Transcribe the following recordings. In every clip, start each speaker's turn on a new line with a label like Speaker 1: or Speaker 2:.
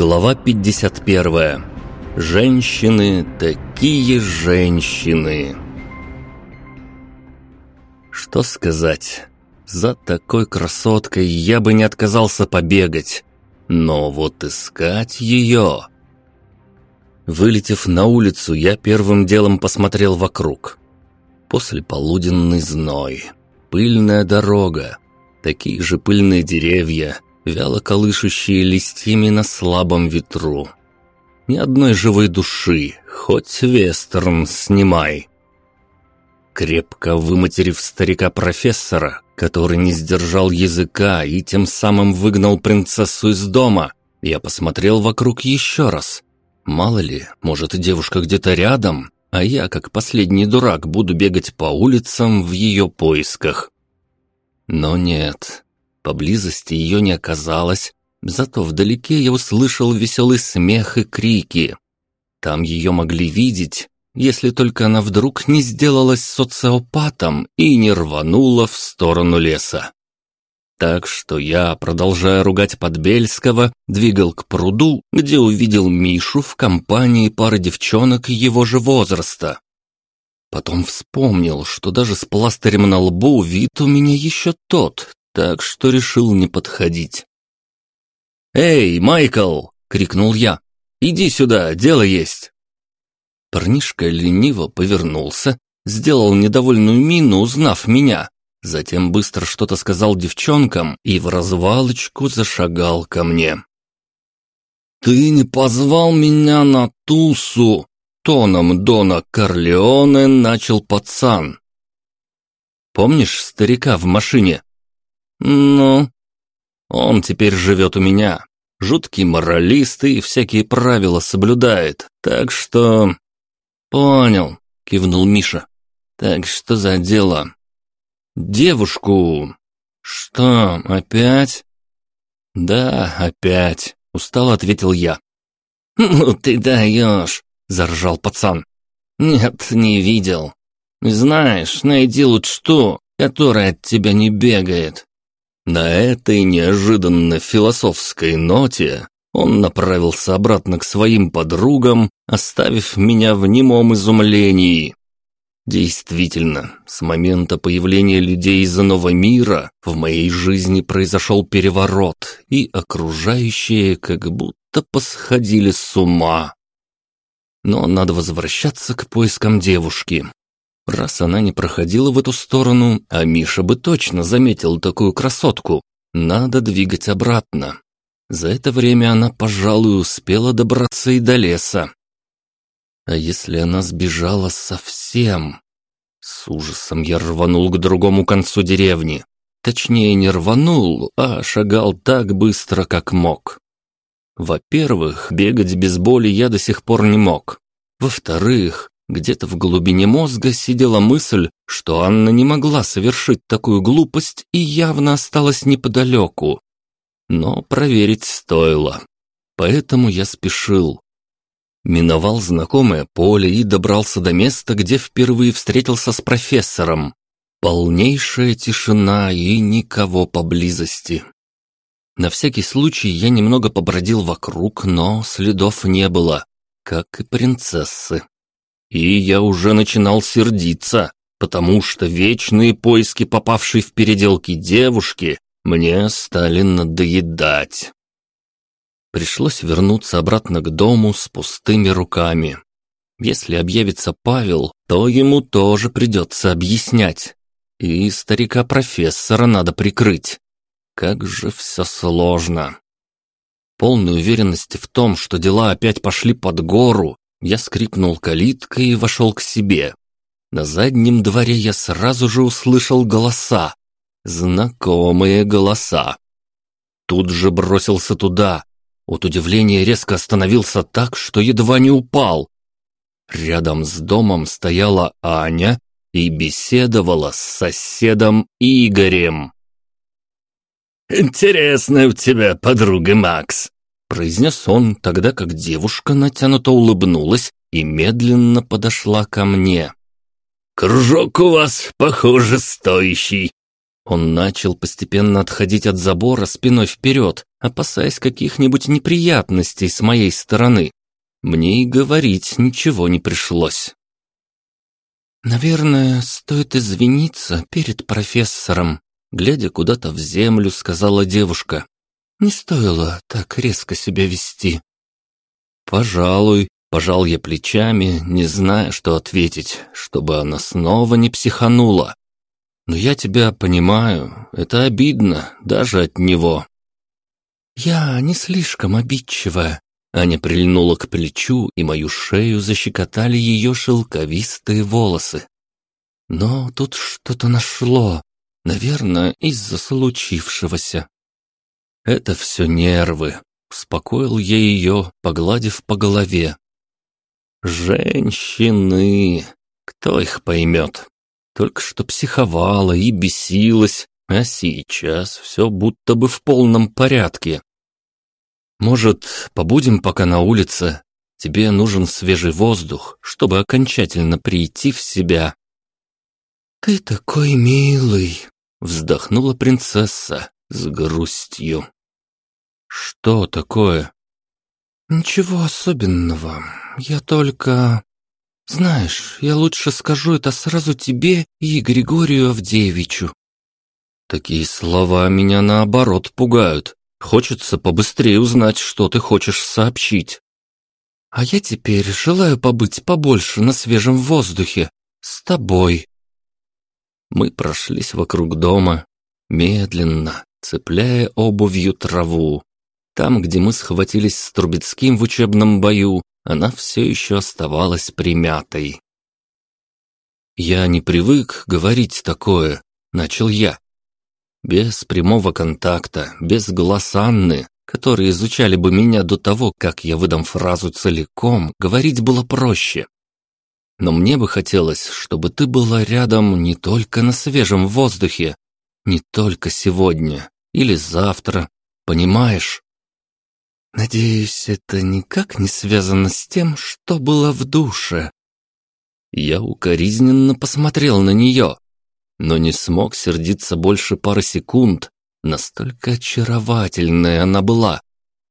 Speaker 1: Глава 51. Женщины такие женщины. Что сказать? За такой красоткой я бы не отказался побегать. Но вот искать ее... Вылетев на улицу, я первым делом посмотрел вокруг. После полуденный зной. Пыльная дорога. Такие же пыльные деревья, вяло колышущие листьями на слабом ветру. Ни одной живой души, хоть вестерн снимай. Крепко выматерив старика-профессора, который не сдержал языка и тем самым выгнал принцессу из дома, я посмотрел вокруг еще раз. Мало ли, может, девушка где-то рядом, а я, как последний дурак, буду бегать по улицам в ее поисках. Но нет, Поблизости ее не оказалось, зато вдалеке я услышал веселый смех и крики. Там ее могли видеть, если только она вдруг не сделалась социопатом и не рванула в сторону леса. Так что я, продолжая ругать Подбельского, двигал к пруду, где увидел Мишу в компании пары девчонок его же возраста. Потом вспомнил, что даже с пластырем на лбу вид у меня еще тот, так что решил не подходить. «Эй, Майкл!» — крикнул я. «Иди сюда, дело есть!» Парнишка лениво повернулся, сделал недовольную мину, узнав меня. Затем быстро что-то сказал девчонкам и в развалочку зашагал ко мне. «Ты не позвал меня на тусу!» Тоном Дона Корлеоне начал пацан. «Помнишь старика в машине?» «Ну?» «Он теперь живет у меня. Жуткий моралист и всякие правила соблюдает, так что...» «Понял», — кивнул Миша. «Так что за дело?» «Девушку...» «Что, опять?» «Да, опять», — устало ответил я. «Ну ты даешь», — заржал пацан. «Нет, не видел. Знаешь, найди лучше ту, которая от тебя не бегает. На этой неожиданно философской ноте он направился обратно к своим подругам, оставив меня в немом изумлении. Действительно, с момента появления людей из иного мира в моей жизни произошел переворот, и окружающие как будто посходили с ума. Но надо возвращаться к поискам девушки. Раз она не проходила в эту сторону, а Миша бы точно заметил такую красотку, надо двигать обратно. За это время она, пожалуй, успела добраться и до леса. А если она сбежала совсем? С ужасом я рванул к другому концу деревни. Точнее, не рванул, а шагал так быстро, как мог. Во-первых, бегать без боли я до сих пор не мог. Во-вторых, где-то в глубине мозга сидела мысль, что Анна не могла совершить такую глупость и явно осталась неподалеку. Но проверить стоило. Поэтому я спешил. Миновал знакомое поле и добрался до места, где впервые встретился с профессором. Полнейшая тишина и никого поблизости. На всякий случай я немного побродил вокруг, но следов не было, как и принцессы. И я уже начинал сердиться, потому что вечные поиски попавшей в переделки девушки мне стали надоедать. Пришлось вернуться обратно к дому с пустыми руками. Если объявится Павел, то ему тоже придется объяснять. И старика-профессора надо прикрыть. Как же все сложно. Полной уверенности в том, что дела опять пошли под гору, я скрипнул калиткой и вошел к себе. На заднем дворе я сразу же услышал голоса. Знакомые голоса. Тут же бросился туда. От удивления резко остановился так, что едва не упал. Рядом с домом стояла Аня и беседовала с соседом Игорем. «Интересная у тебя подруга, Макс», произнес он, тогда как девушка натянуто улыбнулась и медленно подошла ко мне. «Кружок у вас, похоже, стоящий». Он начал постепенно отходить от забора спиной вперед, опасаясь каких-нибудь неприятностей с моей стороны. Мне и говорить ничего не пришлось. «Наверное, стоит извиниться перед профессором», глядя куда-то в землю, сказала девушка. «Не стоило так резко себя вести». «Пожалуй», — пожал я плечами, не зная, что ответить, чтобы она снова не психанула. «Но я тебя понимаю, это обидно, даже от него». «Я не слишком обидчивая», Аня прильнула к плечу, и мою шею защекотали ее шелковистые волосы. Но тут что-то нашло, наверное, из-за случившегося. Это все нервы, успокоил я ее, погладив по голове. Женщины, кто их поймет? Только что психовала и бесилась, а сейчас все будто бы в полном порядке. Может, побудем пока на улице? Тебе нужен свежий воздух, чтобы окончательно прийти в себя». «Ты такой милый!» — вздохнула принцесса с грустью. «Что такое?» «Ничего особенного. Я только...» «Знаешь, я лучше скажу это сразу тебе и Григорию Авдеевичу». Такие слова меня наоборот пугают. Хочется побыстрее узнать, что ты хочешь сообщить. А я теперь желаю побыть побольше на свежем воздухе. С тобой. Мы прошлись вокруг дома, медленно, цепляя обувью траву. Там, где мы схватились с Трубецким в учебном бою, она все еще оставалась примятой. «Я не привык говорить такое», — начал я. Без прямого контакта, без глаз Анны, которые изучали бы меня до того, как я выдам фразу целиком, говорить было проще. Но мне бы хотелось, чтобы ты была рядом не только на свежем воздухе, не только сегодня или завтра, понимаешь? Надеюсь, это никак не связано с тем, что было в душе. Я укоризненно посмотрел на нее, но не смог сердиться больше пары секунд. Настолько очаровательная она была,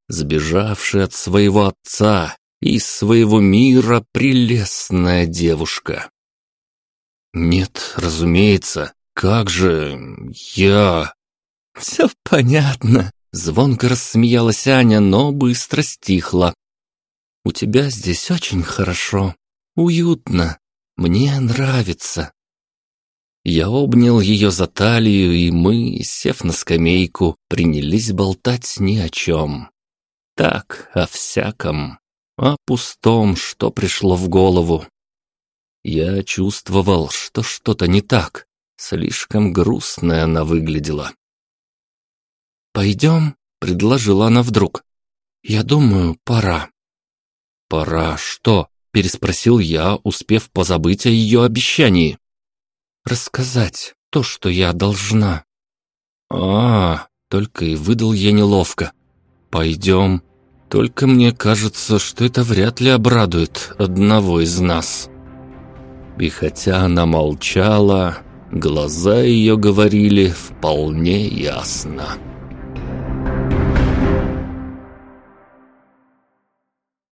Speaker 1: сбежавшая от своего отца и из своего мира прелестная девушка. «Нет, разумеется, как же я...» «Все понятно», — звонко рассмеялась Аня, но быстро стихла. «У тебя здесь очень хорошо, уютно, мне нравится». Я обнял ее за талию, и мы, сев на скамейку, принялись болтать ни о чем. Так, о всяком, о пустом, что пришло в голову. Я чувствовал, что что-то не так, слишком грустная она выглядела. «Пойдем?» — предложила она вдруг. «Я думаю, пора». «Пора что?» — переспросил я, успев позабыть о ее обещании рассказать то, что я должна». А, только и выдал я неловко. Пойдем. Только мне кажется, что это вряд ли обрадует одного из нас. И хотя она молчала, глаза ее говорили вполне ясно.